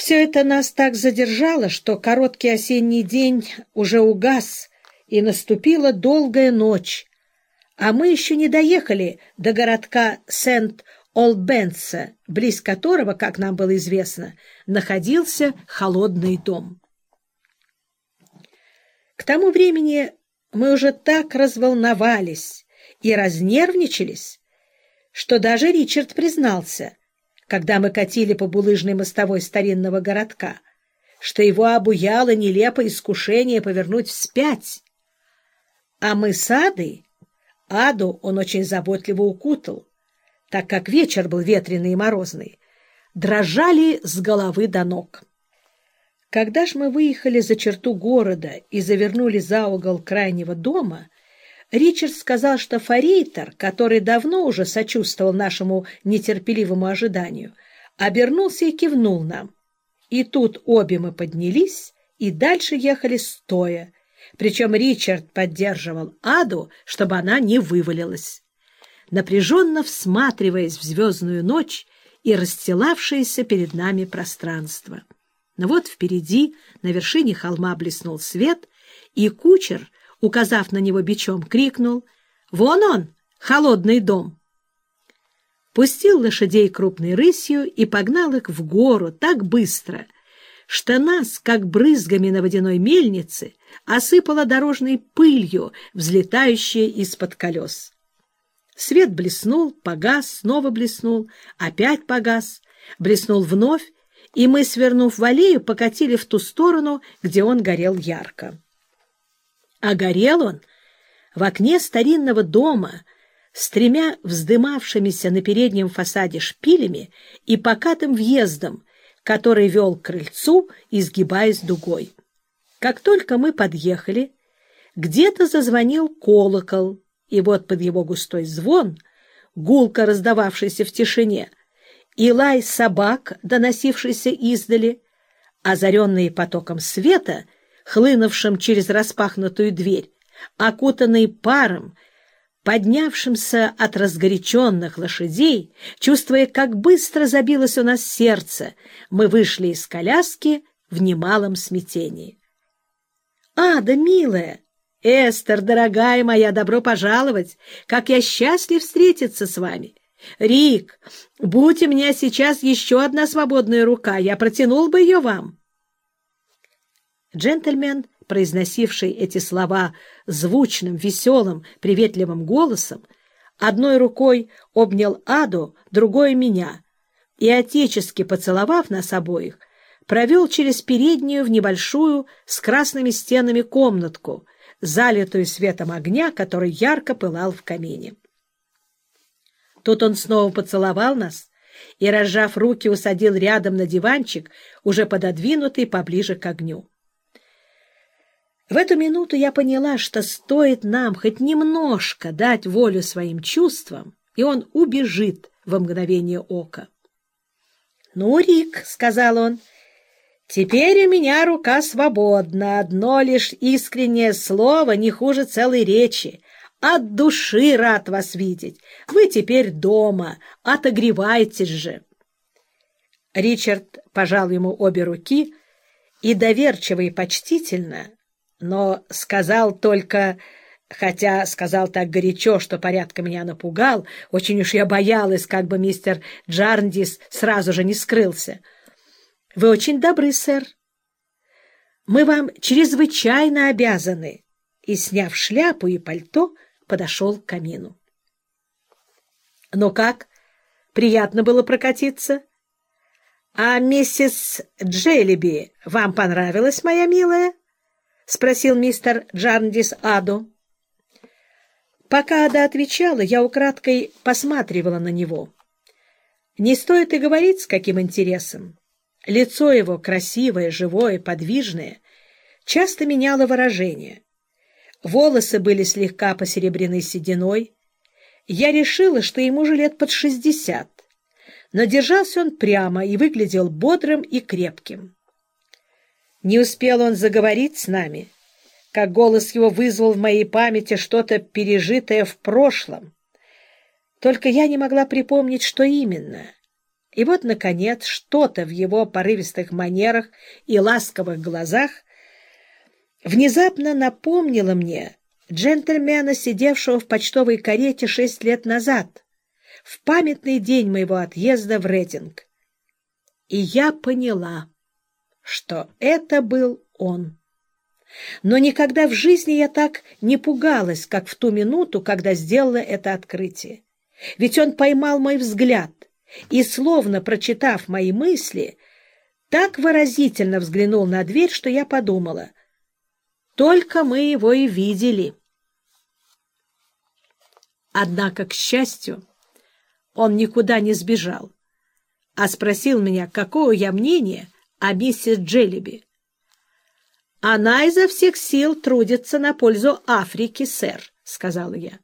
Все это нас так задержало, что короткий осенний день уже угас, и наступила долгая ночь, а мы еще не доехали до городка Сент-Олбенса, близ которого, как нам было известно, находился холодный дом. К тому времени мы уже так разволновались и разнервничались, что даже Ричард признался, когда мы катили по булыжной мостовой старинного городка, что его обуяло нелепое искушение повернуть вспять. А мы с Адой, Аду он очень заботливо укутал, так как вечер был ветреный и морозный, дрожали с головы до ног. Когда ж мы выехали за черту города и завернули за угол крайнего дома, Ричард сказал, что форейтер, который давно уже сочувствовал нашему нетерпеливому ожиданию, обернулся и кивнул нам. И тут обе мы поднялись и дальше ехали стоя, причем Ричард поддерживал Аду, чтобы она не вывалилась. Напряженно всматриваясь в звездную ночь и расстилавшееся перед нами пространство. Но вот впереди, на вершине холма, блеснул свет, и кучер, указав на него бичом, крикнул «Вон он, холодный дом!» Пустил лошадей крупной рысью и погнал их в гору так быстро, что нас, как брызгами на водяной мельнице, осыпало дорожной пылью, взлетающей из-под колес. Свет блеснул, погас, снова блеснул, опять погас, блеснул вновь, и мы, свернув в аллею, покатили в ту сторону, где он горел ярко. А горел он в окне старинного дома с тремя вздымавшимися на переднем фасаде шпилями и покатым въездом, который вел к крыльцу, изгибаясь дугой. Как только мы подъехали, где-то зазвонил колокол, и вот под его густой звон, гулко раздававшийся в тишине, и лай собак, доносившийся издали, озаренные потоком света, хлынувшим через распахнутую дверь, окутанные паром, поднявшимся от разгоряченных лошадей, чувствуя, как быстро забилось у нас сердце, мы вышли из коляски в немалом смятении. «Ада, милая! Эстер, дорогая моя, добро пожаловать! Как я счастлив встретиться с вами! Рик, будь у меня сейчас еще одна свободная рука, я протянул бы ее вам. Джентльмен, произносивший эти слова звучным, веселым, приветливым голосом, одной рукой обнял Аду, другой — меня, и, отечески поцеловав нас обоих, провел через переднюю в небольшую с красными стенами комнатку, залитую светом огня, который ярко пылал в камине. Тут он снова поцеловал нас и, разжав руки, усадил рядом на диванчик, уже пододвинутый поближе к огню. В эту минуту я поняла, что стоит нам хоть немножко дать волю своим чувствам, и он убежит во мгновение ока. — Ну, Рик, — сказал он, — теперь у меня рука свободна, одно лишь искреннее слово не хуже целой речи, от души рад вас видеть. Вы теперь дома, отогревайтесь же. Ричард пожал ему обе руки и доверчиво и почтительно, но сказал только, хотя сказал так горячо, что порядка меня напугал, очень уж я боялась, как бы мистер Джарндис сразу же не скрылся. — Вы очень добры, сэр. Мы вам чрезвычайно обязаны. И, сняв шляпу и пальто, — подошел к камину. — Ну как? Приятно было прокатиться? — А миссис Джеллиби вам понравилась, моя милая? — спросил мистер Джарндис Аду. Пока Ада отвечала, я украдкой посматривала на него. Не стоит и говорить, с каким интересом. Лицо его, красивое, живое, подвижное, часто меняло выражение — волосы были слегка посеребрены сединой. Я решила, что ему же лет под шестьдесят, но держался он прямо и выглядел бодрым и крепким. Не успел он заговорить с нами, как голос его вызвал в моей памяти что-то пережитое в прошлом. Только я не могла припомнить, что именно. И вот, наконец, что-то в его порывистых манерах и ласковых глазах внезапно напомнило мне джентльмена, сидевшего в почтовой карете шесть лет назад, в памятный день моего отъезда в Рединг. И я поняла, что это был он. Но никогда в жизни я так не пугалась, как в ту минуту, когда сделала это открытие. Ведь он поймал мой взгляд и, словно прочитав мои мысли, так выразительно взглянул на дверь, что я подумала. Только мы его и видели. Однако, к счастью, он никуда не сбежал, а спросил меня, какое я мнение о миссис Джеллиби. «Она изо всех сил трудится на пользу Африки, сэр», — сказала я.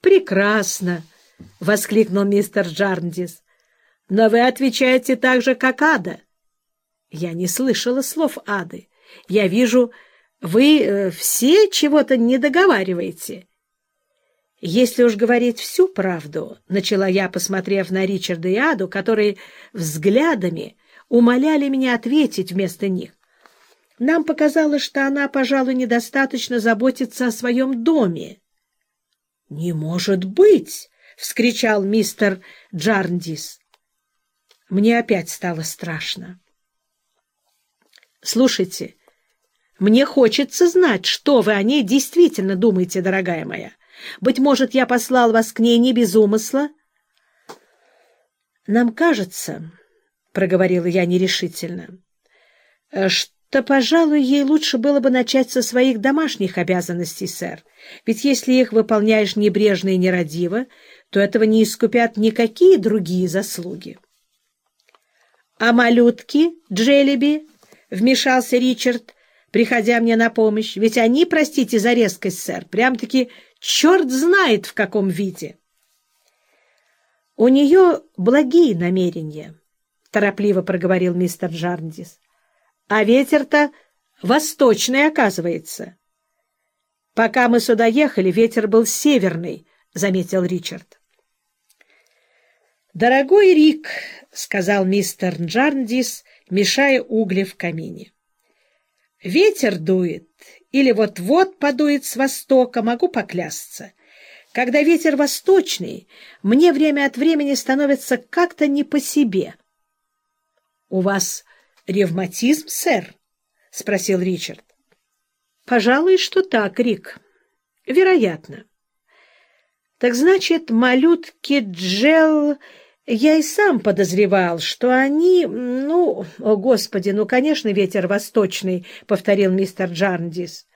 «Прекрасно!» — воскликнул мистер Джарндис. «Но вы отвечаете так же, как Ада». «Я не слышала слов Ады. Я вижу, вы э, все чего-то не договариваете». «Если уж говорить всю правду», — начала я, посмотрев на Ричарда и Аду, которые взглядами умоляли меня ответить вместо них. Нам показалось, что она, пожалуй, недостаточно заботится о своем доме. — Не может быть! — вскричал мистер Джарндис. Мне опять стало страшно. — Слушайте, мне хочется знать, что вы о ней действительно думаете, дорогая моя. Быть может, я послал вас к ней не без умысла? — Нам кажется, — проговорила я нерешительно, — что, пожалуй, ей лучше было бы начать со своих домашних обязанностей, сэр. Ведь если их выполняешь небрежно и нерадиво, то этого не искупят никакие другие заслуги. — А малютки, Джеллиби? — вмешался Ричард, приходя мне на помощь. — Ведь они, простите за резкость, сэр, прям-таки черт знает в каком виде. — У нее благие намерения, — торопливо проговорил мистер Джарндис. — А ветер-то восточный, оказывается. — Пока мы сюда ехали, ветер был северный, — заметил Ричард. — Дорогой Рик, — сказал мистер Джарндис, мешая угли в камине, — ветер дует или вот-вот подует с востока, могу поклясться. Когда ветер восточный, мне время от времени становится как-то не по себе. — У вас ревматизм, сэр? — спросил Ричард. — Пожалуй, что так, Рик. Вероятно. — Так значит, малютки Джел... Я и сам подозревал, что они... Ну, о, господи, ну, конечно, ветер восточный, — повторил мистер Джарндис.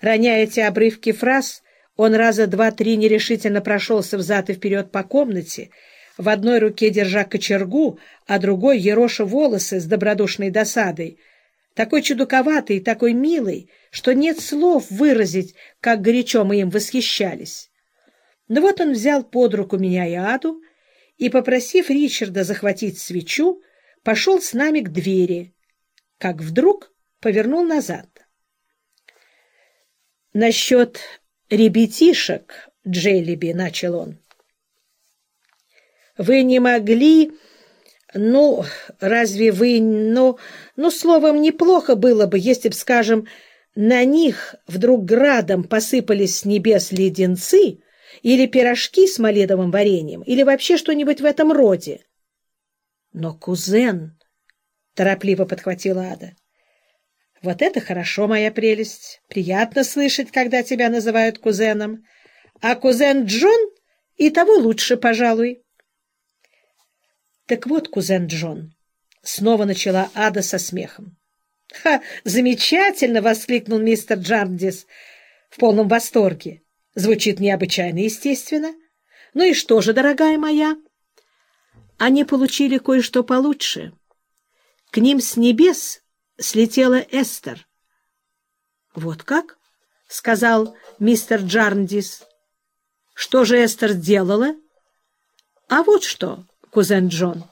Роняя эти обрывки фраз, он раза два-три нерешительно прошелся взад и вперед по комнате, в одной руке держа кочергу, а другой ероша волосы с добродушной досадой, такой чудаковатый и такой милый, что нет слов выразить, как горячо мы им восхищались. Но вот он взял под руку меня и Аду, и, попросив Ричарда захватить свечу, пошел с нами к двери, как вдруг повернул назад. «Насчет ребятишек, Джеллиби», — начал он. «Вы не могли...» «Ну, разве вы... Ну, ну, словом, неплохо было бы, если б, скажем, на них вдруг градом посыпались с небес леденцы, или пирожки с маледовым вареньем, или вообще что-нибудь в этом роде. — Но кузен, — торопливо подхватила Ада, — вот это хорошо, моя прелесть. Приятно слышать, когда тебя называют кузеном. А кузен Джон и того лучше, пожалуй. — Так вот, кузен Джон, — снова начала Ада со смехом. — Ха! Замечательно! — воскликнул мистер Джардис в полном восторге. Звучит необычайно естественно. Ну и что же, дорогая моя? Они получили кое-что получше. К ним с небес слетела Эстер. — Вот как? — сказал мистер Джарндис. — Что же Эстер делала? — А вот что, кузен Джон.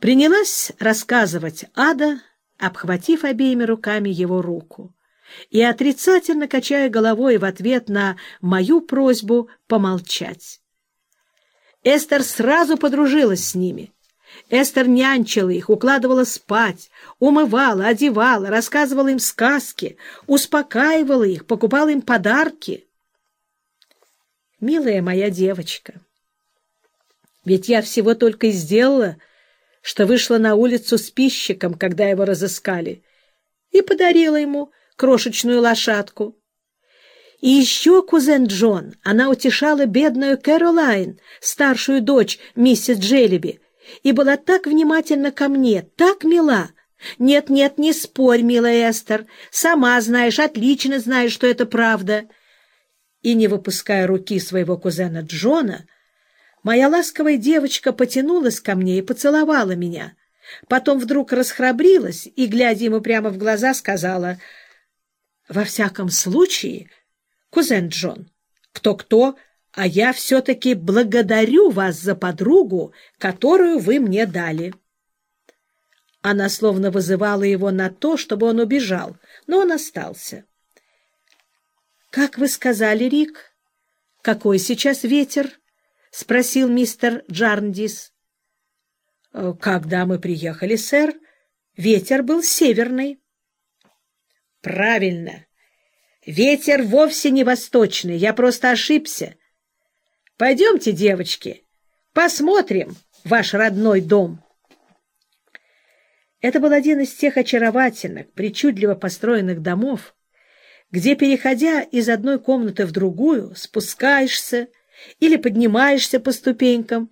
Принялась рассказывать Ада, обхватив обеими руками его руку и отрицательно качая головой в ответ на мою просьбу помолчать. Эстер сразу подружилась с ними. Эстер нянчила их, укладывала спать, умывала, одевала, рассказывала им сказки, успокаивала их, покупала им подарки. Милая моя девочка, ведь я всего только и сделала, что вышла на улицу с пищиком, когда его разыскали, и подарила ему крошечную лошадку. И еще кузен Джон, она утешала бедную Кэролайн, старшую дочь миссис Джеллиби, и была так внимательна ко мне, так мила. Нет-нет, не спорь, милая Эстер, сама знаешь, отлично знаешь, что это правда. И, не выпуская руки своего кузена Джона, моя ласковая девочка потянулась ко мне и поцеловала меня. Потом вдруг расхрабрилась и, глядя ему прямо в глаза, сказала, «Во всяком случае, кузен Джон, кто-кто, а я все-таки благодарю вас за подругу, которую вы мне дали». Она словно вызывала его на то, чтобы он убежал, но он остался. «Как вы сказали, Рик? Какой сейчас ветер?» — спросил мистер Джарндис. «Э, «Когда мы приехали, сэр, ветер был северный». «Правильно. Ветер вовсе не восточный, я просто ошибся. Пойдемте, девочки, посмотрим ваш родной дом. Это был один из тех очаровательных, причудливо построенных домов, где, переходя из одной комнаты в другую, спускаешься или поднимаешься по ступенькам,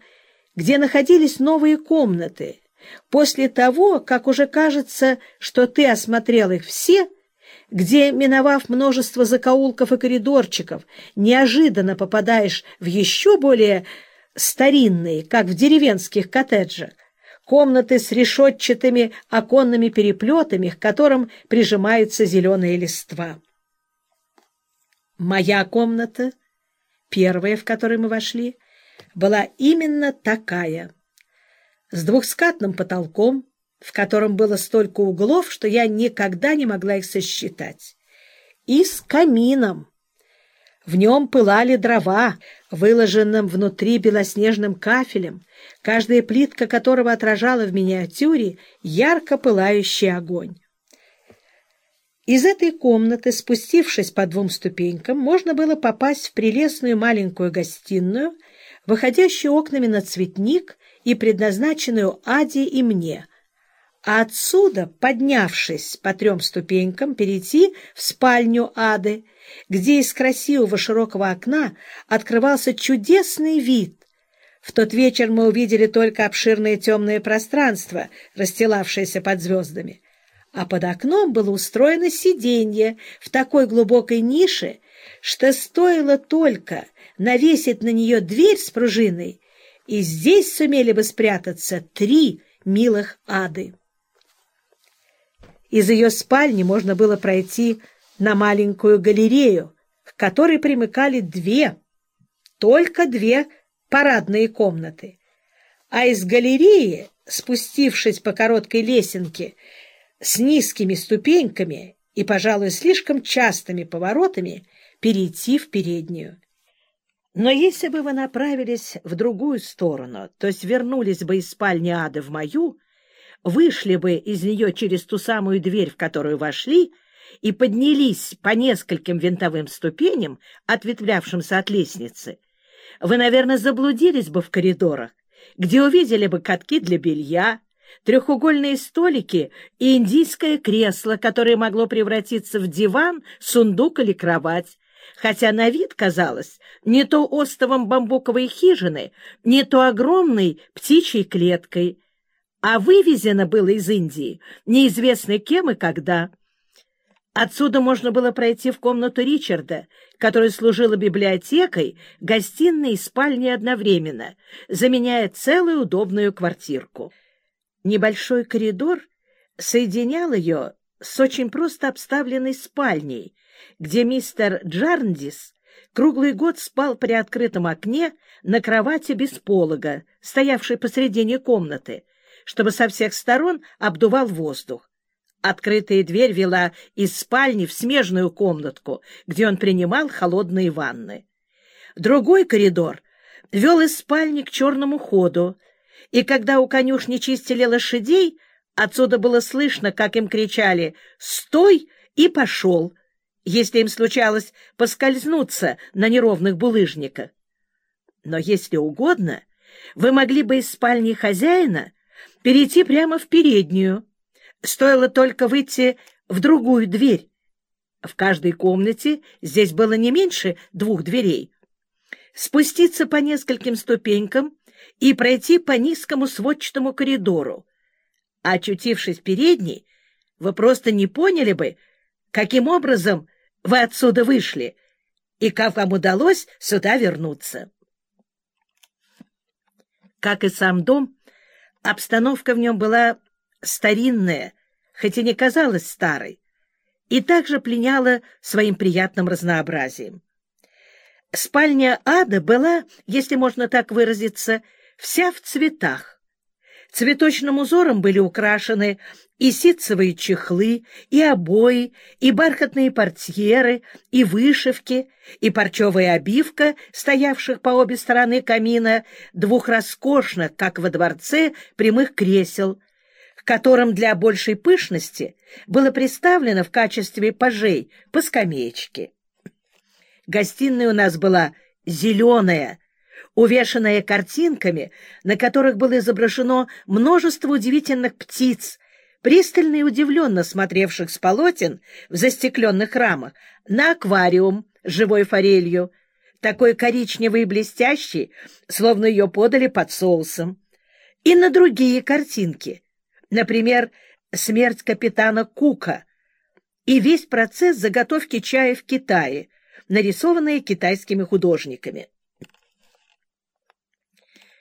где находились новые комнаты, после того, как уже кажется, что ты осмотрел их все — где, миновав множество закоулков и коридорчиков, неожиданно попадаешь в еще более старинные, как в деревенских коттеджах, комнаты с решетчатыми оконными переплетами, к которым прижимаются зеленые листва. Моя комната, первая, в которой мы вошли, была именно такая, с двухскатным потолком, в котором было столько углов, что я никогда не могла их сосчитать, и с камином. В нем пылали дрова, выложенным внутри белоснежным кафелем, каждая плитка которого отражала в миниатюре ярко пылающий огонь. Из этой комнаты, спустившись по двум ступенькам, можно было попасть в прелестную маленькую гостиную, выходящую окнами на цветник и предназначенную Аде и мне — а отсюда, поднявшись по трем ступенькам, перейти в спальню Ады, где из красивого широкого окна открывался чудесный вид. В тот вечер мы увидели только обширное темное пространство, расстилавшееся под звездами, а под окном было устроено сиденье в такой глубокой нише, что стоило только навесить на нее дверь с пружиной, и здесь сумели бы спрятаться три милых ады. Из ее спальни можно было пройти на маленькую галерею, к которой примыкали две, только две парадные комнаты. А из галереи, спустившись по короткой лесенке с низкими ступеньками и, пожалуй, слишком частыми поворотами, перейти в переднюю. Но если бы вы направились в другую сторону, то есть вернулись бы из спальни ада в мою, вышли бы из нее через ту самую дверь, в которую вошли, и поднялись по нескольким винтовым ступеням, ответвлявшимся от лестницы, вы, наверное, заблудились бы в коридорах, где увидели бы катки для белья, трехугольные столики и индийское кресло, которое могло превратиться в диван, сундук или кровать, хотя на вид казалось не то остовом бамбуковой хижины, не то огромной птичьей клеткой, а вывезено было из Индии неизвестно кем и когда. Отсюда можно было пройти в комнату Ричарда, которая служила библиотекой, гостиной и спальней одновременно, заменяя целую удобную квартирку. Небольшой коридор соединял ее с очень просто обставленной спальней, где мистер Джарндис круглый год спал при открытом окне на кровати без полога, стоявшей посредине комнаты, чтобы со всех сторон обдувал воздух. Открытая дверь вела из спальни в смежную комнатку, где он принимал холодные ванны. Другой коридор вел из спальни к черному ходу, и когда у конюшни чистили лошадей, отсюда было слышно, как им кричали «Стой!» и «Пошел!», если им случалось поскользнуться на неровных булыжниках. Но если угодно, вы могли бы из спальни хозяина перейти прямо в переднюю. Стоило только выйти в другую дверь. В каждой комнате здесь было не меньше двух дверей. Спуститься по нескольким ступенькам и пройти по низкому сводчатому коридору. Очутившись в передней, вы просто не поняли бы, каким образом вы отсюда вышли и как вам удалось сюда вернуться. Как и сам дом, обстановка в нем была старинная, хоть и не казалась старой, и также пленяла своим приятным разнообразием. Спальня ада была, если можно так выразиться, вся в цветах. Цветочным узором были украшены и ситцевые чехлы, и обои, и бархатные портьеры, и вышивки, и парчевая обивка, стоявших по обе стороны камина, двух роскошных, как во дворце, прямых кресел, к которым для большей пышности было приставлено в качестве пажей по скамеечке. Гостиная у нас была зеленая, увешанная картинками, на которых было изображено множество удивительных птиц, пристально и удивленно смотревших с полотен в застекленных рамах на аквариум с живой форелью, такой коричневый и блестящий, словно ее подали под соусом, и на другие картинки, например, «Смерть капитана Кука» и весь процесс заготовки чая в Китае, нарисованные китайскими художниками.